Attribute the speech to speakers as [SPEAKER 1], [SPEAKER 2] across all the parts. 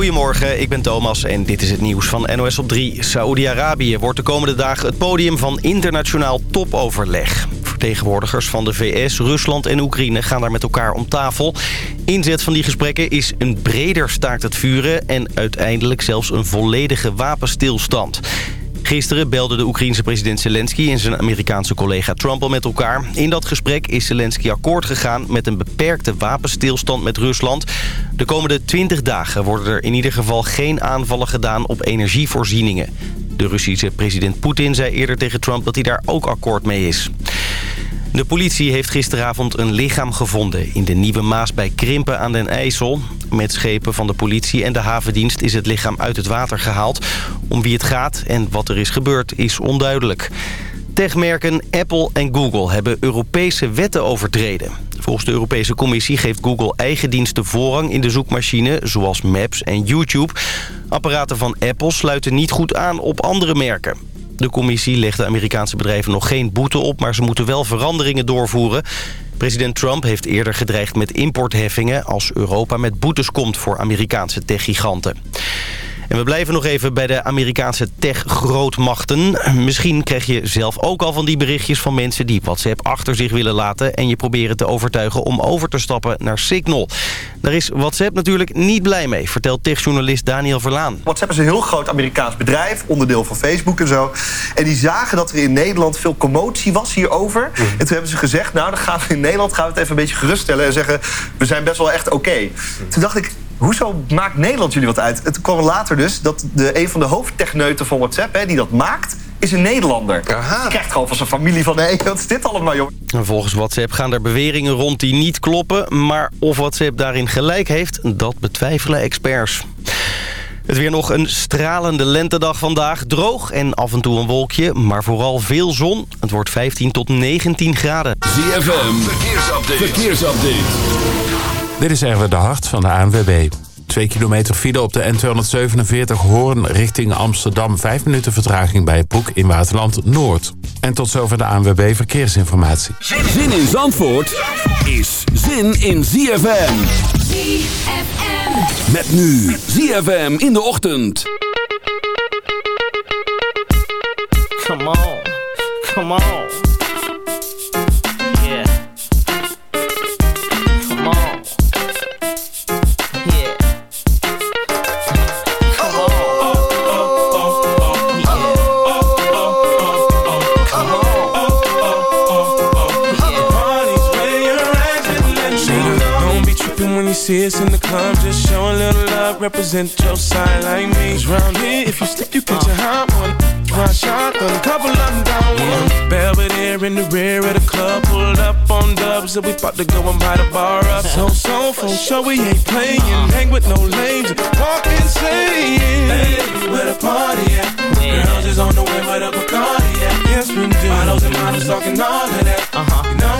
[SPEAKER 1] Goedemorgen, ik ben Thomas en dit is het nieuws van NOS op 3. Saoedi-Arabië wordt de komende dagen het podium van internationaal topoverleg. Vertegenwoordigers van de VS, Rusland en Oekraïne gaan daar met elkaar om tafel. Inzet van die gesprekken is een breder staakt het vuren... en uiteindelijk zelfs een volledige wapenstilstand. Gisteren belde de Oekraïense president Zelensky en zijn Amerikaanse collega Trump al met elkaar. In dat gesprek is Zelensky akkoord gegaan met een beperkte wapenstilstand met Rusland. De komende 20 dagen worden er in ieder geval geen aanvallen gedaan op energievoorzieningen. De Russische president Poetin zei eerder tegen Trump dat hij daar ook akkoord mee is. De politie heeft gisteravond een lichaam gevonden in de Nieuwe Maas bij Krimpen aan den IJssel. Met schepen van de politie en de havendienst is het lichaam uit het water gehaald. Om wie het gaat en wat er is gebeurd is onduidelijk. Techmerken Apple en Google hebben Europese wetten overtreden. Volgens de Europese Commissie geeft Google eigen diensten voorrang in de zoekmachine... zoals Maps en YouTube. Apparaten van Apple sluiten niet goed aan op andere merken. De commissie legt de Amerikaanse bedrijven nog geen boete op... maar ze moeten wel veranderingen doorvoeren. President Trump heeft eerder gedreigd met importheffingen... als Europa met boetes komt voor Amerikaanse techgiganten. En we blijven nog even bij de Amerikaanse tech-grootmachten. Misschien krijg je zelf ook al van die berichtjes van mensen die WhatsApp achter zich willen laten... en je proberen te overtuigen om over te stappen naar Signal. Daar is WhatsApp natuurlijk niet blij mee, vertelt techjournalist Daniel Verlaan.
[SPEAKER 2] WhatsApp is een heel groot Amerikaans bedrijf, onderdeel van Facebook en zo. En die zagen dat er in Nederland veel commotie was hierover. En toen hebben ze gezegd, nou dan gaan we in Nederland gaan we het even een beetje geruststellen... en zeggen, we zijn best wel echt oké. Toen dacht ik, Hoezo maakt Nederland jullie wat uit? Het kwam later dus dat de, een van de hoofdtechneuten van WhatsApp... Hè, die dat maakt, is een Nederlander. Aha. Krijgt gewoon van zijn familie van... hé, wat is dit allemaal, joh?
[SPEAKER 1] Volgens WhatsApp gaan er beweringen rond die niet kloppen... maar of WhatsApp daarin gelijk heeft, dat betwijfelen experts. Het weer nog een stralende lentedag vandaag. Droog en af en toe een wolkje, maar vooral veel zon. Het wordt 15 tot 19 graden.
[SPEAKER 3] ZFM, verkeersupdate. verkeersupdate.
[SPEAKER 4] Dit is Erwin de Hart van de ANWB. 2 kilometer file op de N247 Hoorn richting Amsterdam. 5 minuten vertraging bij Broek in Waterland Noord. En tot zover de ANWB Verkeersinformatie.
[SPEAKER 3] Zin in Zandvoort is zin in ZFM.
[SPEAKER 5] ZFM.
[SPEAKER 3] Met nu ZFM in de ochtend.
[SPEAKER 6] Come on. Come on.
[SPEAKER 7] Us in the club, just show a little love, represent your side like me. Cause round here, if you slip, you catch a hot one. One shot, a couple of them down one. Belvedere in the rear of the club, pulled up on dubs, and we about to go and buy the bar up. So, so, for sure, we ain't playing. Hang with no lames, walk insane. Hey, where the party at? Girls is on the way, where the Bacardi at? Yes, we do. Models and models talking all of that. Uh-huh. You know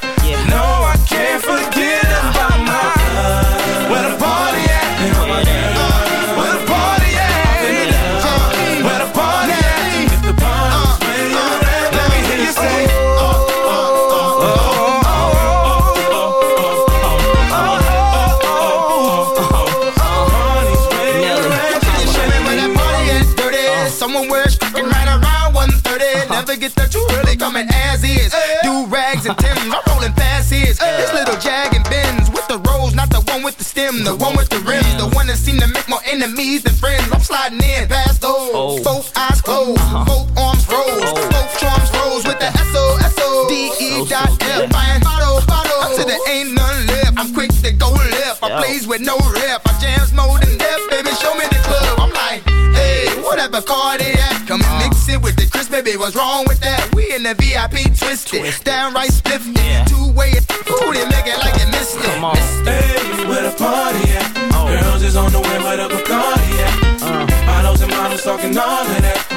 [SPEAKER 7] The
[SPEAKER 8] one with the rims, the one that seem to make more enemies than friends. I'm sliding in past those. Oh. Both eyes closed, uh-huh. both arms rose, oh. both charms rose with the S O S O D E dot F. Buying bottle, bottle, until there ain't none left. I'm quick to go left. I plays with no rep. I jams more than death, baby. Show me the club. I'm like, hey, whatever car they at. Come and mix it with the Chris, baby. What's wrong with that? We in the VIP twisted. Downright spiffy. Two way. Ooh, they make it like you missed it.
[SPEAKER 6] Come on.
[SPEAKER 7] Hey, where the party at? Girls is on the way, where the Bacardi at? Uh. Bottles and models talking all of that.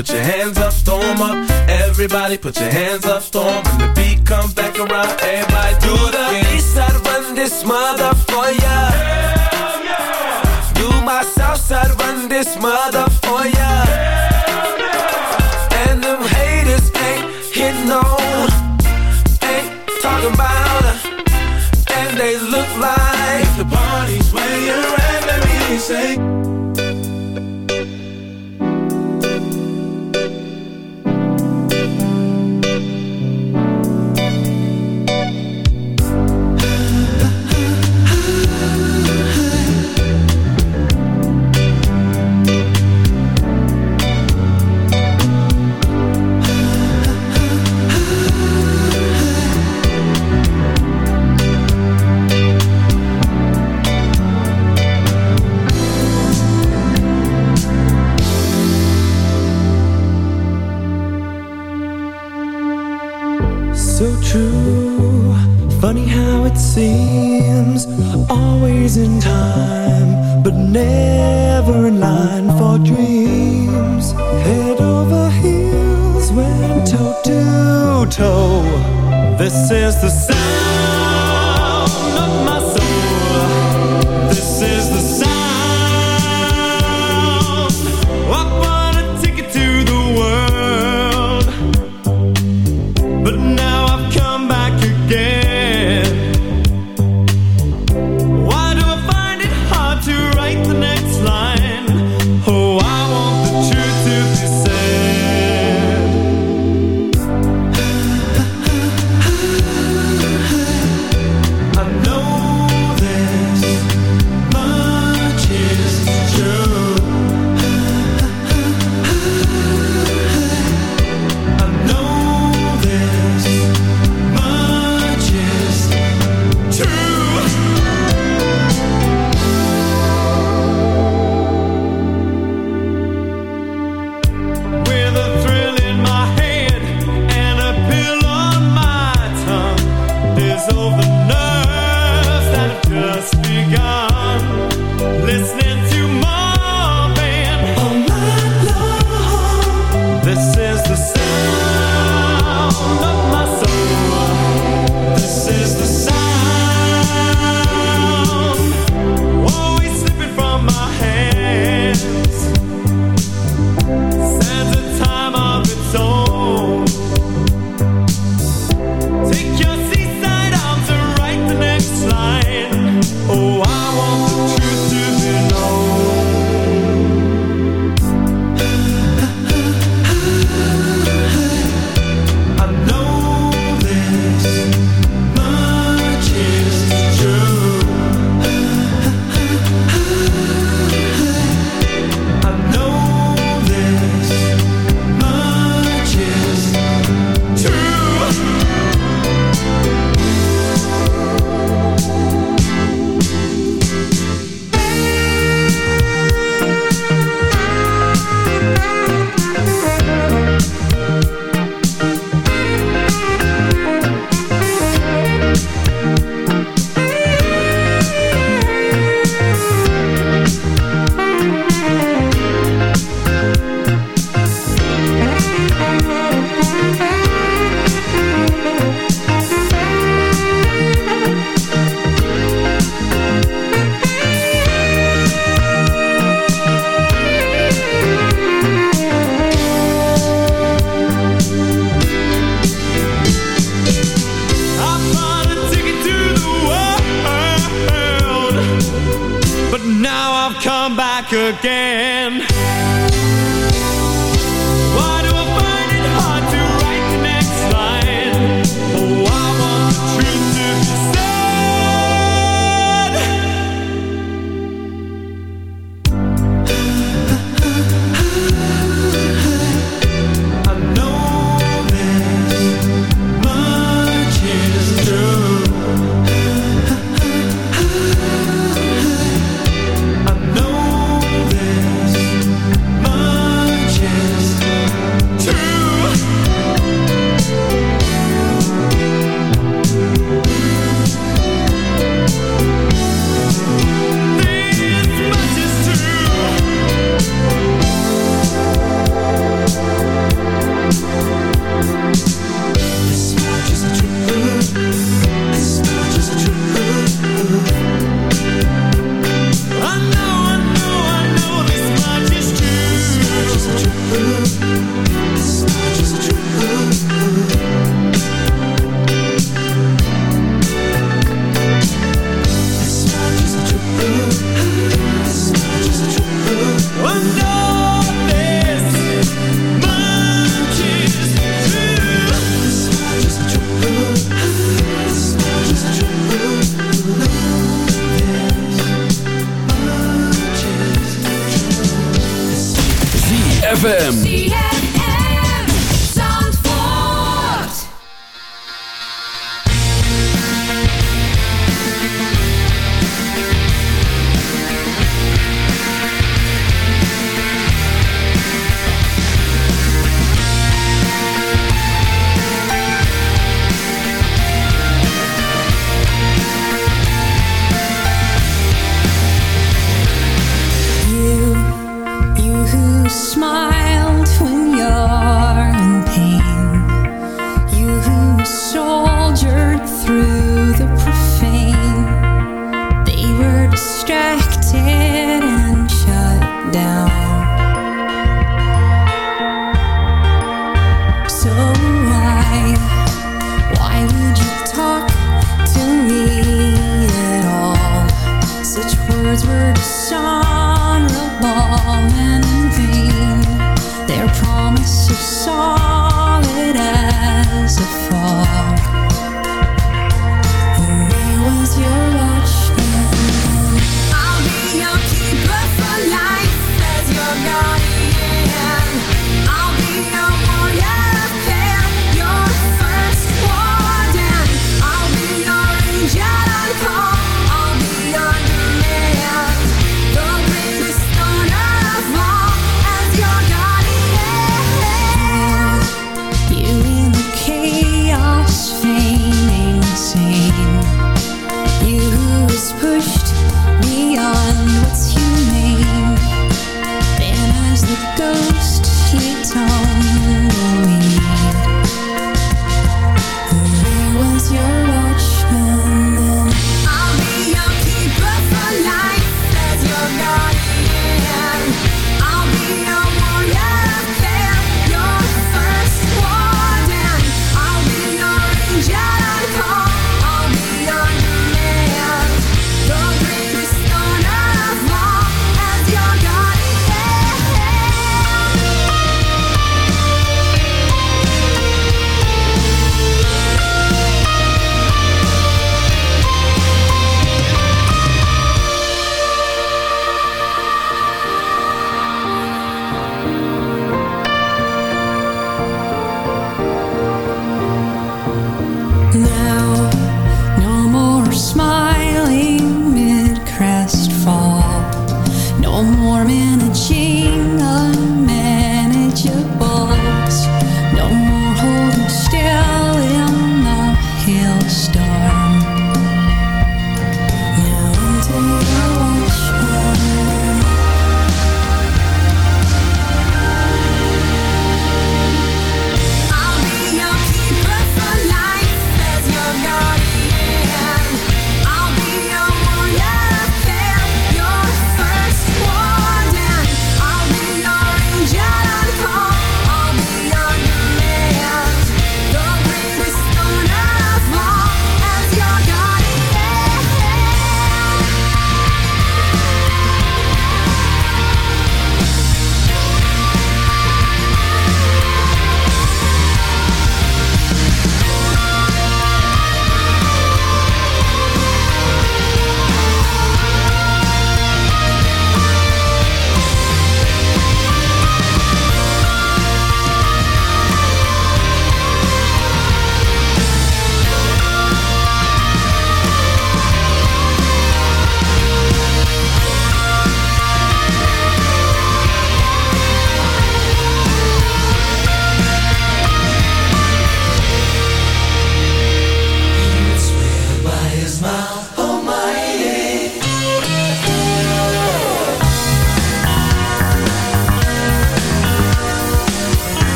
[SPEAKER 7] Put your hands up, storm up. Everybody put your hands up, storm. When the beat comes back around, everybody do the east side, run this mother for ya. Do my south side, run this mother for ya. And them haters ain't hitting on, ain't talking about her. And they look like if the party's where you're at, let me say.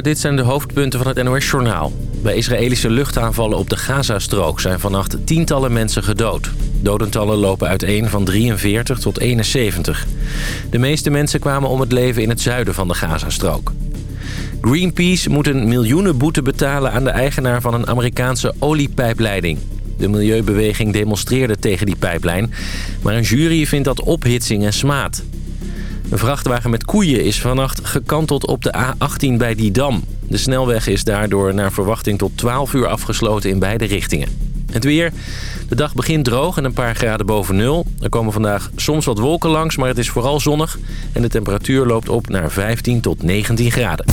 [SPEAKER 9] Dit zijn de hoofdpunten van het NOS-journaal. Bij Israëlische luchtaanvallen op de Gazastrook zijn vannacht tientallen mensen gedood. Dodentallen lopen uiteen van 43 tot 71. De meeste mensen kwamen om het leven in het zuiden van de Gazastrook. Greenpeace moet een miljoenenboete betalen aan de eigenaar van een Amerikaanse oliepijpleiding. De milieubeweging demonstreerde tegen die pijplijn, maar een jury vindt dat ophitsing en smaad. Een vrachtwagen met koeien is vannacht gekanteld op de A18 bij Didam. De snelweg is daardoor naar verwachting tot 12 uur afgesloten in beide richtingen. Het weer. De dag begint droog en een paar graden boven nul. Er komen vandaag soms wat wolken langs, maar het is vooral zonnig. En de temperatuur loopt op naar 15 tot 19 graden.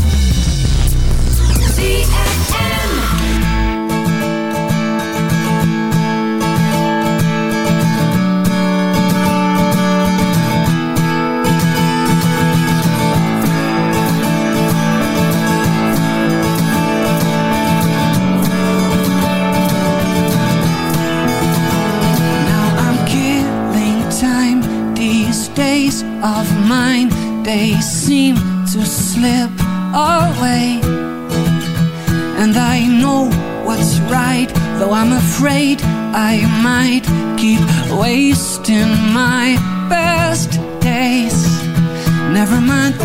[SPEAKER 10] I might keep wasting my best days. Never mind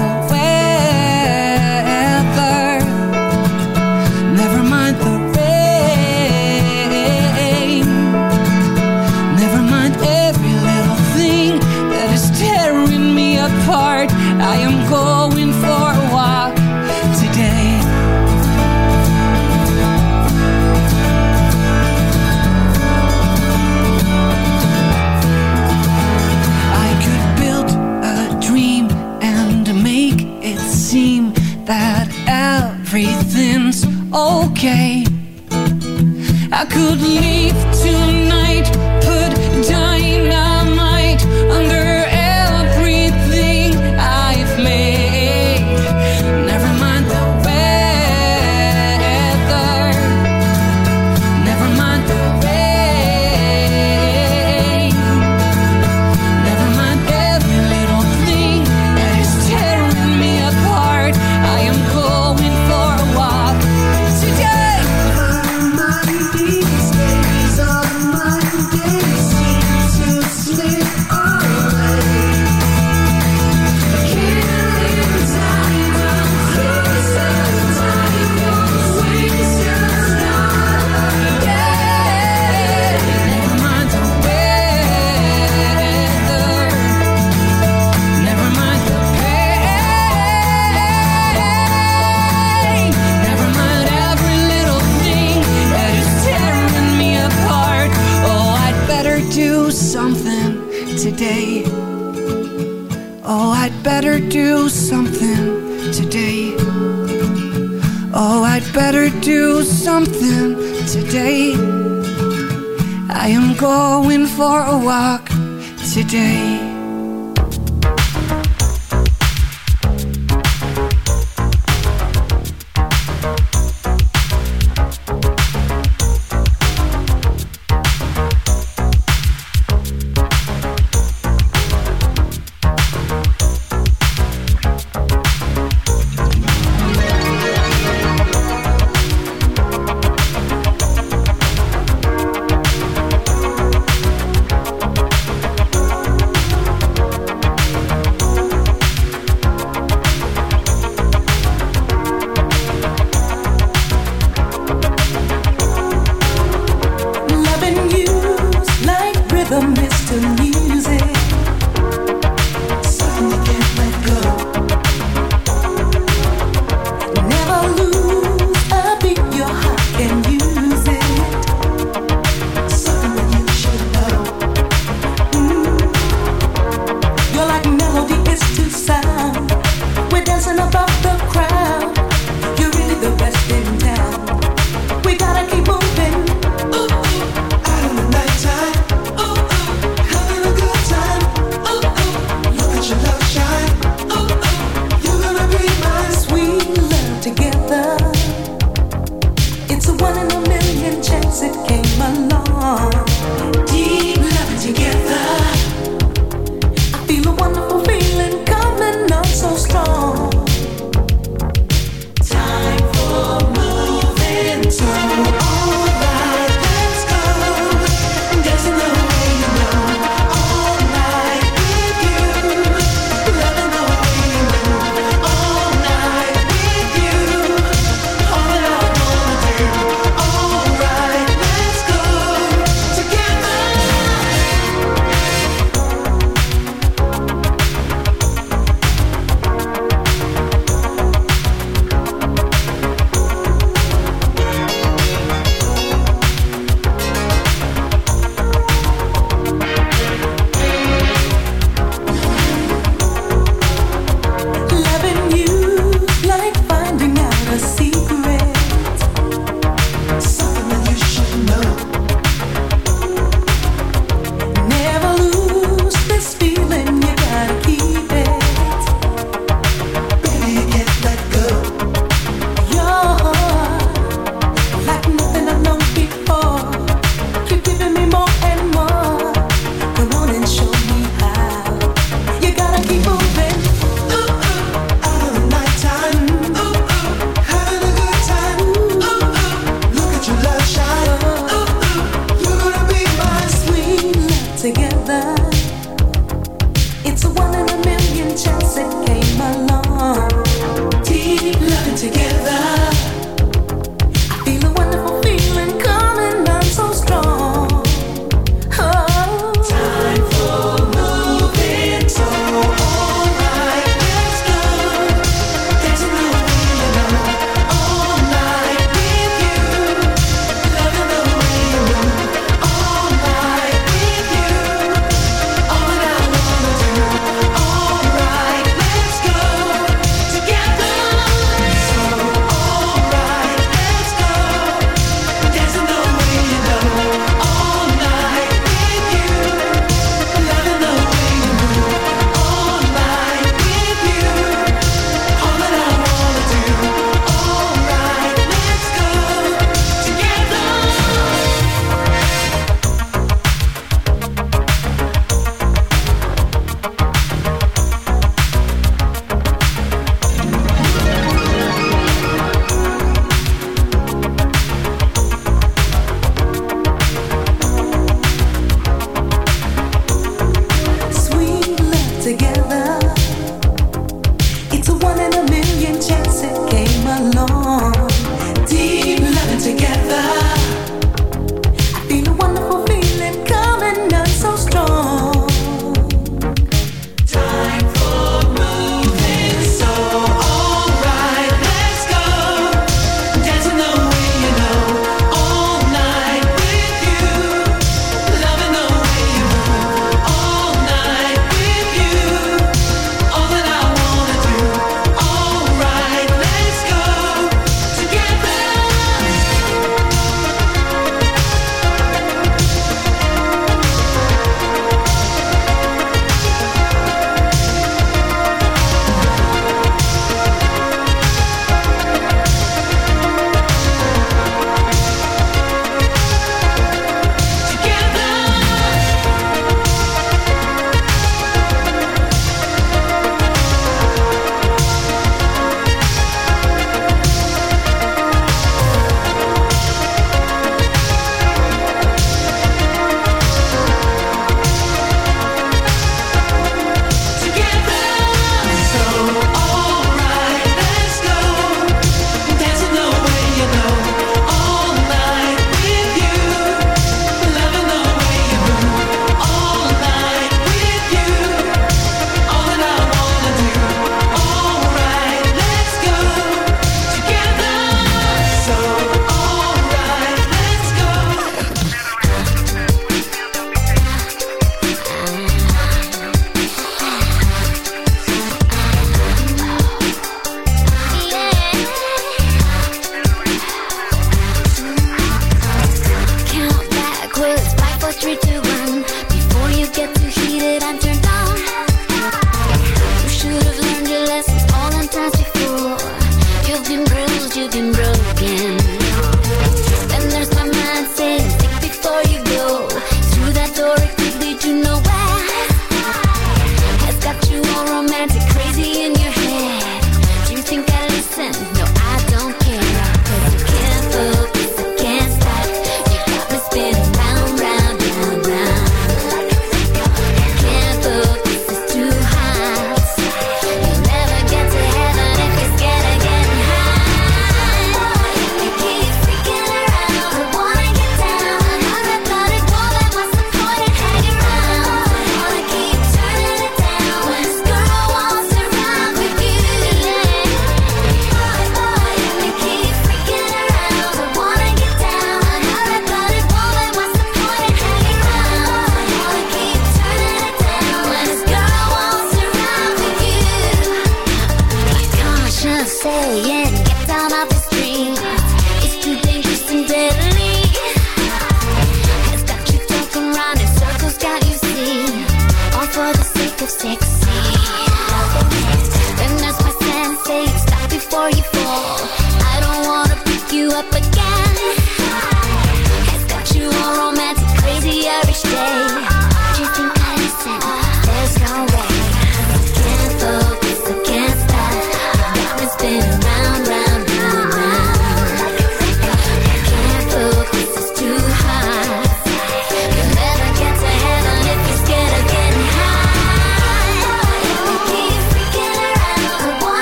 [SPEAKER 10] could leave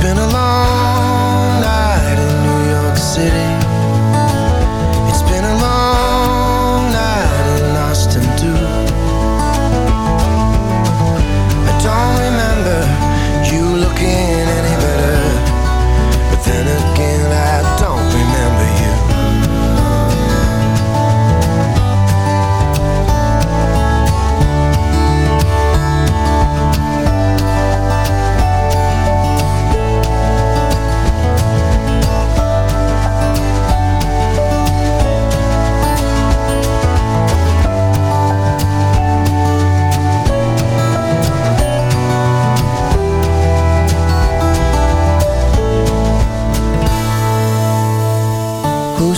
[SPEAKER 11] Been a long night in New York City. It's been a long night in Austin too. I don't remember